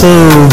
two.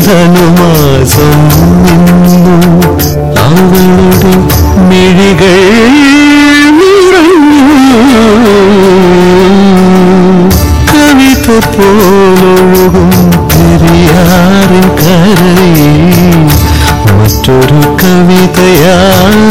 ധനുമാസം നിന്നു അവളുടെ മിഴികൾ കവിത പോലൊഴുകും പെരിയാറിൻ കരയിൽ മറ്റൊരു കവിതയായി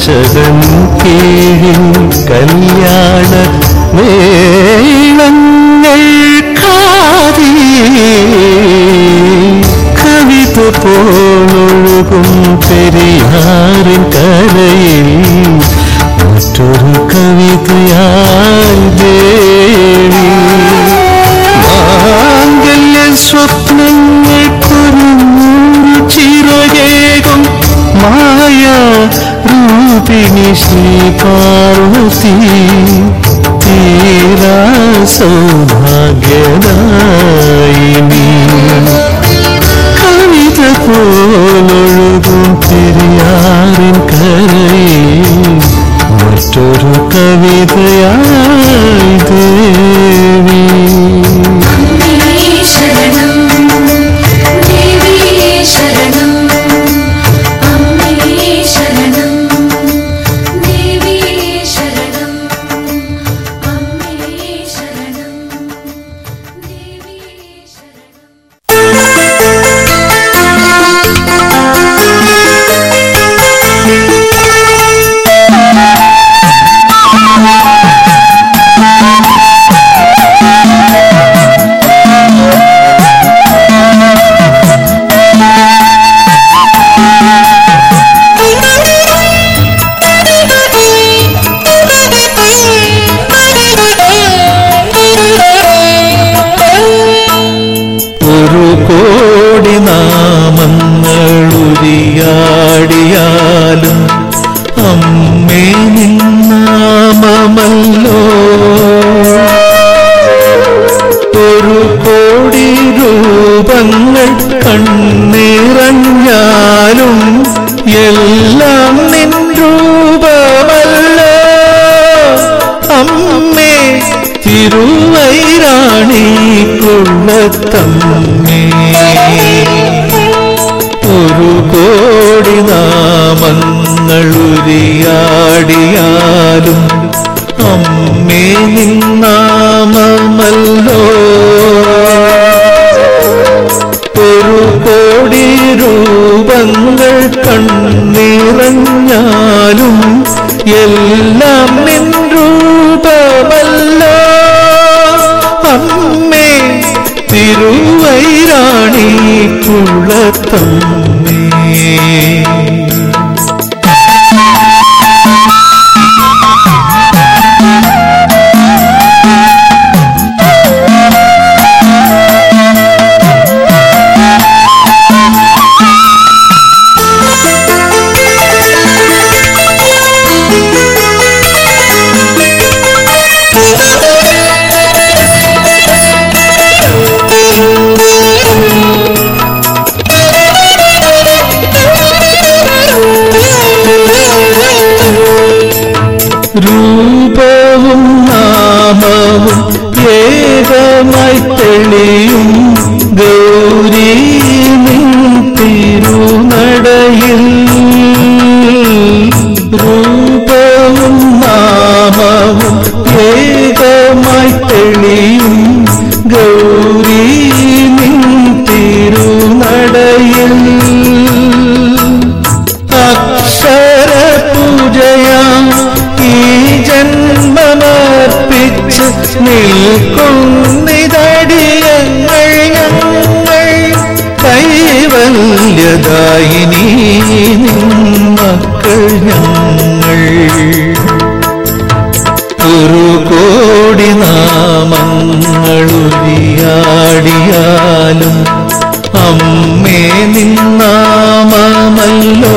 கசதன் கீழில் கல்யாண மேளங்கள் காதியே கவித போலொழுகும் பெரியாரின் கரையில் സൗഭാഗ്യദായിനി കവിത പോലൊഴുകും പെരിയാറിൻ കരയിൽ മറ്റൊരു കവിതയായി കാലം നിൽക്കുന്നിതടിയങ്ങൾ ഞങ്ങൾ കൈവല്യദായിനി നിൻ മക്കൾ ഞങ്ങൾ. ഒരു കോടി നാമങ്ങളുരിയാടിയാലും അമ്മേ നിന്നാമമല്ലോ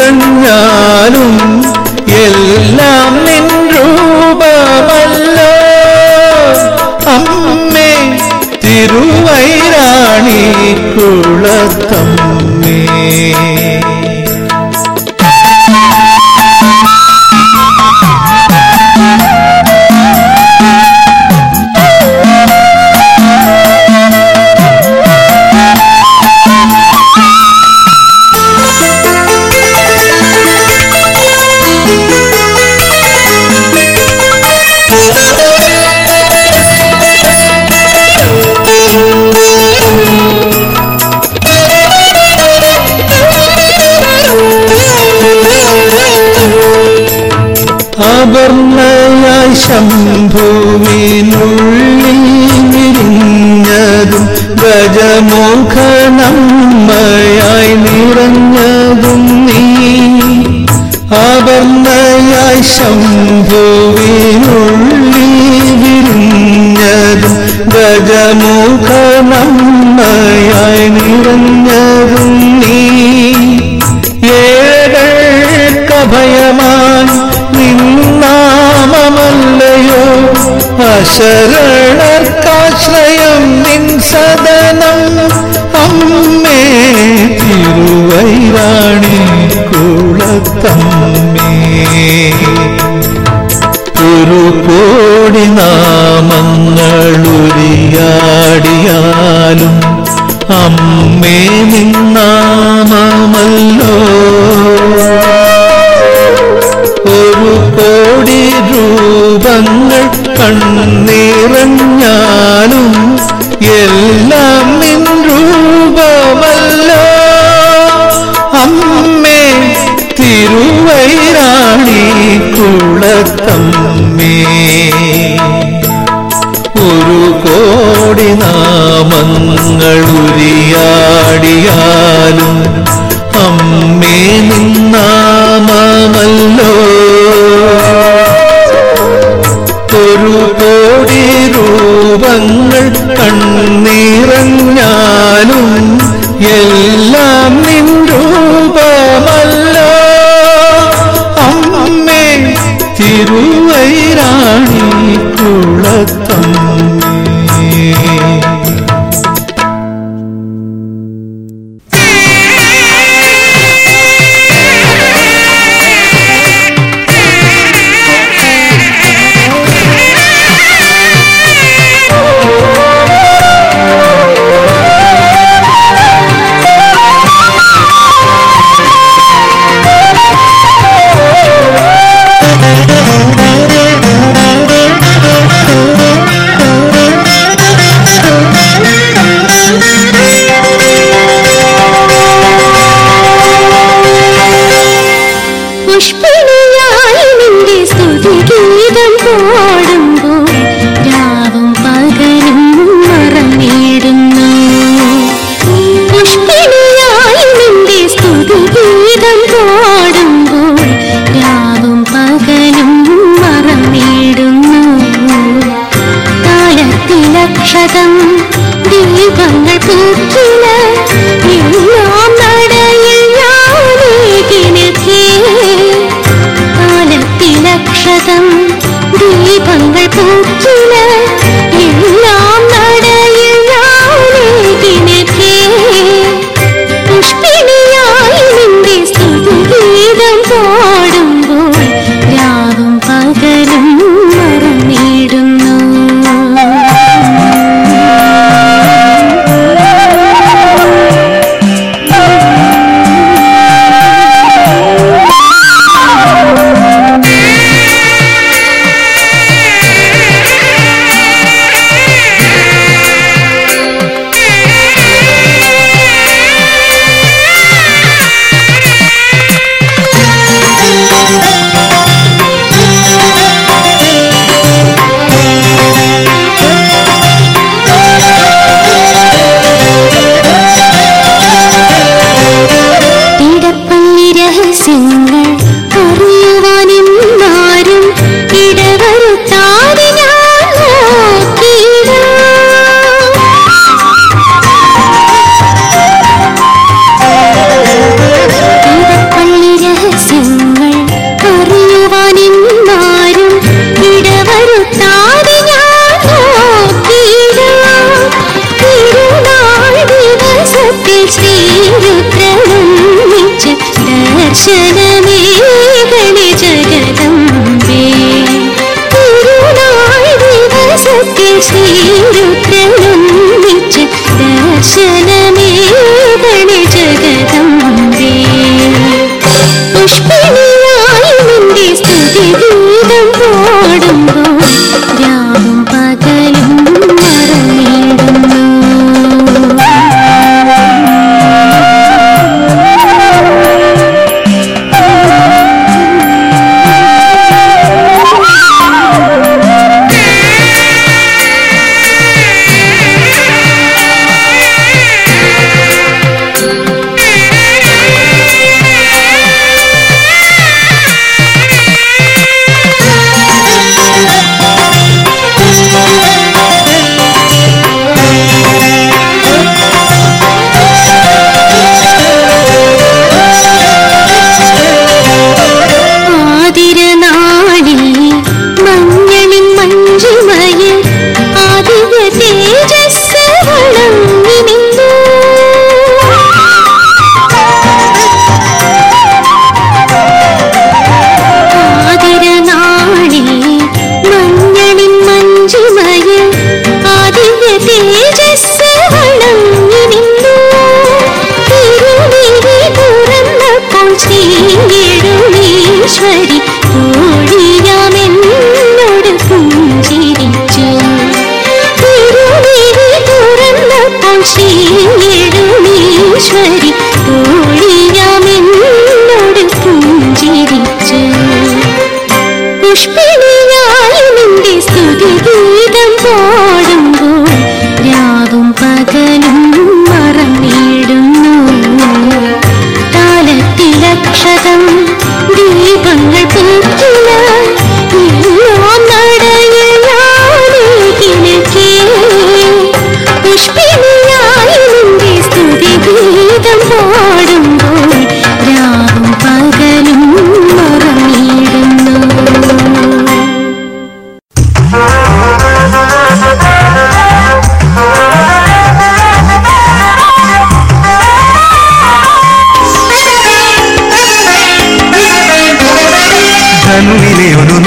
കണ്ണീറഞ്ഞാലും എല്ലാം നിൻ രൂപമല്ലോ. അമ്മേ തിരുവൈരാണി കുളത്തമ്മേ അശരണർക്കാശ്രയം നിൻ സദനം. അമ്മേ തിരുവൈരാണി കുളത്തമ്മേ. ഒരു കോടി നാമങ്ങളുരിയാടിയാലും അമ്മേ നിന്നാമമല്ലോ ഒരു കോടി രൂപങ്ങൾ കണ്ണീറഞ്ഞാലും എല്ലാം നിൻ രൂപമല്ല. അമ്മേ തിരുവൈരാണി കുളത്തമ്മേ. ഒരു കോടി നാമങ്ങൾ ഉരിയാടിയാലും അമ്മേ നിന്നാമമല്ലോ രൂപങ്ങൾ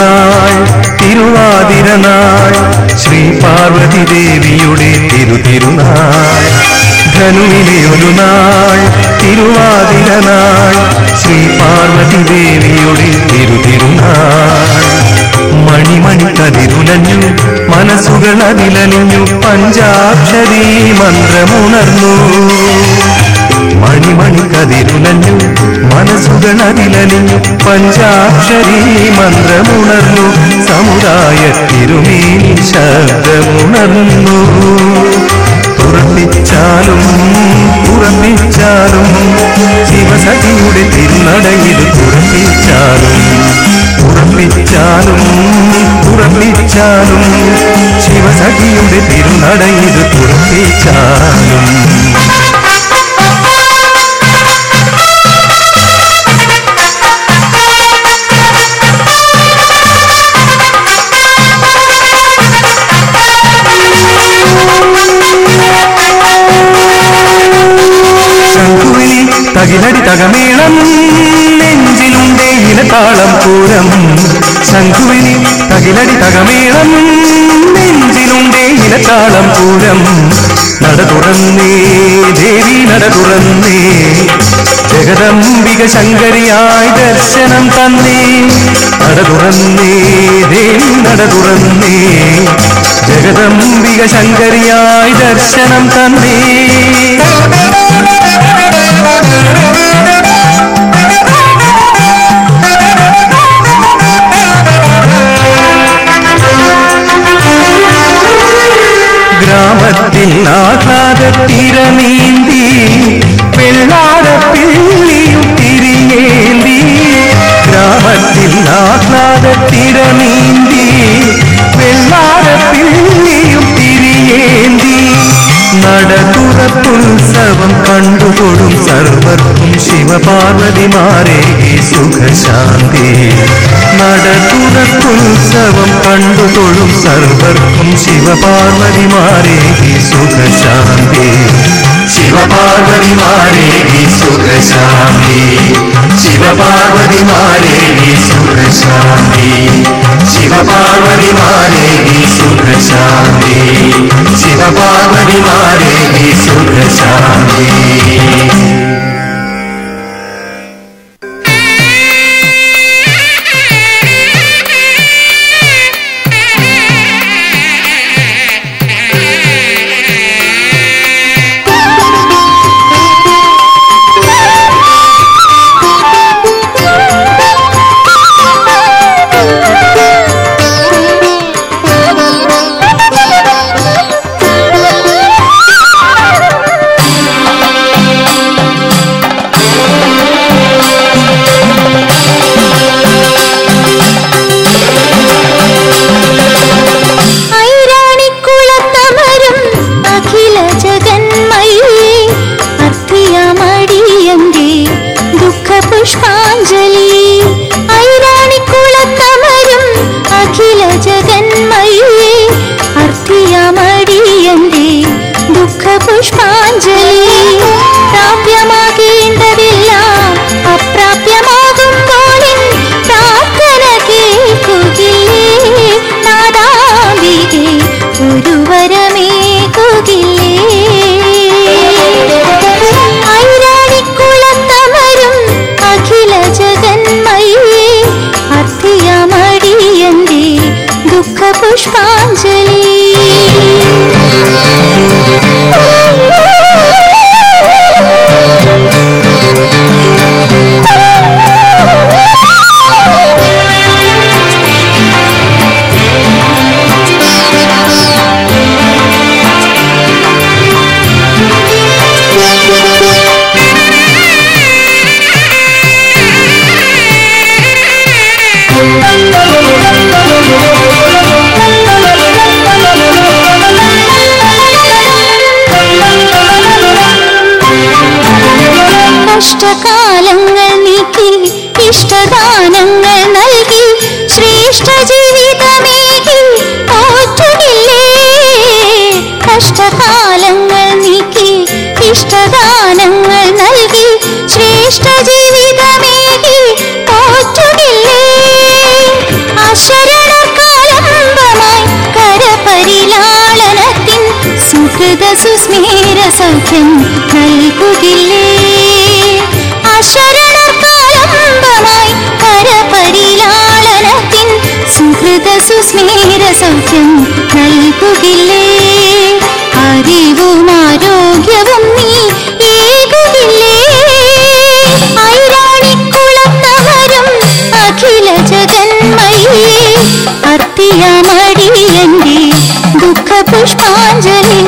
തിരുനാൾ തിരുവാതിരനാൾ ശ്രീ പാർവതി ദേവിയുടെ തിരു തിരുനാൾ ധനുവിലെ ഒരു നാൾ തിരുവാതിരനാൾ ശ്രീ പാർവതി ദേവിയുടെ തിരു തിരുനാൾ മണിമണി തതിരുലഞ്ഞു മനസ്സുകൾ അതിലലിഞ്ഞു പഞ്ചാക്ഷരീ മന്ത്രമുണർന്നു. മണിമണി കതിരുലഞ്ഞു മനസ്സുകളതിലലിഞ്ഞു പഞ്ചാക്ഷരി മന്ത്രമുണർന്നു സമുദായ തിരുമീൻ ശബ്ദമുണർന്നു. തുറപ്പിച്ചാലും തുറപ്പിച്ചാലും ശിവസഖിയുടെ തിരുനടയിൽ തുറപ്പിച്ചാലും തുറപ്പിച്ചാലും തുറപ്പിച്ചാലും ശിവസഖിയുടെ തിരുനടയിൽ തുറപ്പിച്ചാലും പൂരം ശംഖുവിനി തകിലടി തകമേളം നെഞ്ചിലുണ്ടേ ഇലത്താളം പൂരം. നട തുറന്നേ ദേവി നട തുറന്നേ. ജഗദംബിക ശങ്കരിയായി ദർശനം തന്നേ. നട തുറന്നേ ദേവി നട തുറന്നേ. ജഗദംബിക ശങ്കരിയായി ദർശനം തന്നേ. ഗ്രാമത്തിൽ ആഹ്ലാദത്തിരനീന്തി വെള്ളാരപ്പിള്ളിയും തിരിയേന്തി ഗ്രാമത്തിൽ ആഹ്ലാദത്തിരനീന്തി വെള്ളാരപ്പിള്ളിയും തിരിയേന്തി നടതുറപ്പുത്സവം കണ്ടുകൊടും സർവർക്കും ശിവപാർവതിമാരെ സുഖശാന്തി നടതുറപ്പുത്സവം കണ്ടുകൊടും സർവർക്കും ശിവപാർവതിമാരെ സുഖശാന്തി ശിവപാർവതിമാരെ സുഖശാന്തി ശിവപാർവതിമാരെ സുഖശാന്തി ശിവപാർവതിമാരെ സുഖശാന്തി ശിവപാർവതിമാരെ हमारे भी सुख शांति ശ്രേഷ്ഠ ജീവിതമേകി പോറ്റുകില്ലേ അശരണക്കാലംബമായി കരപരിലാളനത്തിൻ സുഹൃത സുസ്മേര സൗഖ്യം നൽകുകില്ലേ? അശരണക്കാലംബമായി കരപരിലാളനത്തിൻ സുഹൃത സുസ്മേര സൗഖ്യം നൽകുകില്ലേ? അർത്ഥിയമടിയന്റെ ദുഃഖ പുഷ്പാഞ്ജലി